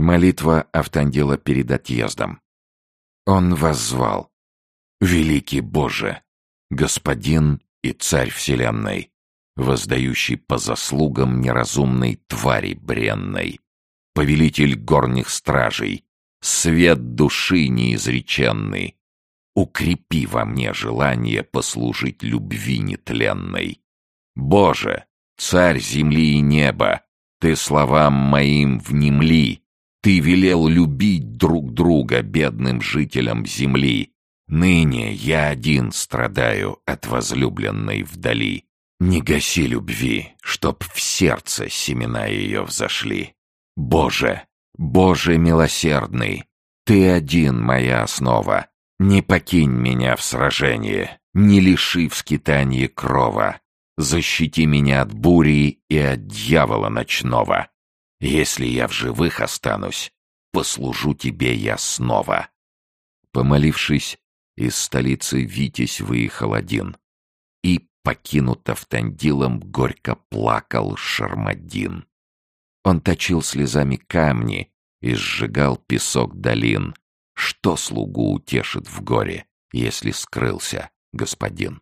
Молитва Автандила перед отъездом. Он воззвал. «Великий Боже, Господин и Царь Вселенной, воздающий по заслугам неразумной твари бренной, повелитель горних стражей, свет души неизреченный, укрепи во мне желание послужить любви нетленной. Боже, царь земли и неба, ты словам моим внемли, ты велел любить друг друга бедным жителям земли. Ныне я один страдаю от возлюбленной вдали. Не гаси любви, чтоб в сердце семена ее взошли. Боже, Боже милосердный, Ты один моя основа. Не покинь меня в сражении, не лиши в скитании крова. Защити меня от бури и от дьявола ночного. Если я в живых останусь, послужу тебе я снова. Помолившись, из столицы Витязь выехал один. И, покинут Автандилом, горько плакал Шармадин. Он точил слезами камни и сжигал песок долин. Что слугу утешит в горе, если скрылся господин?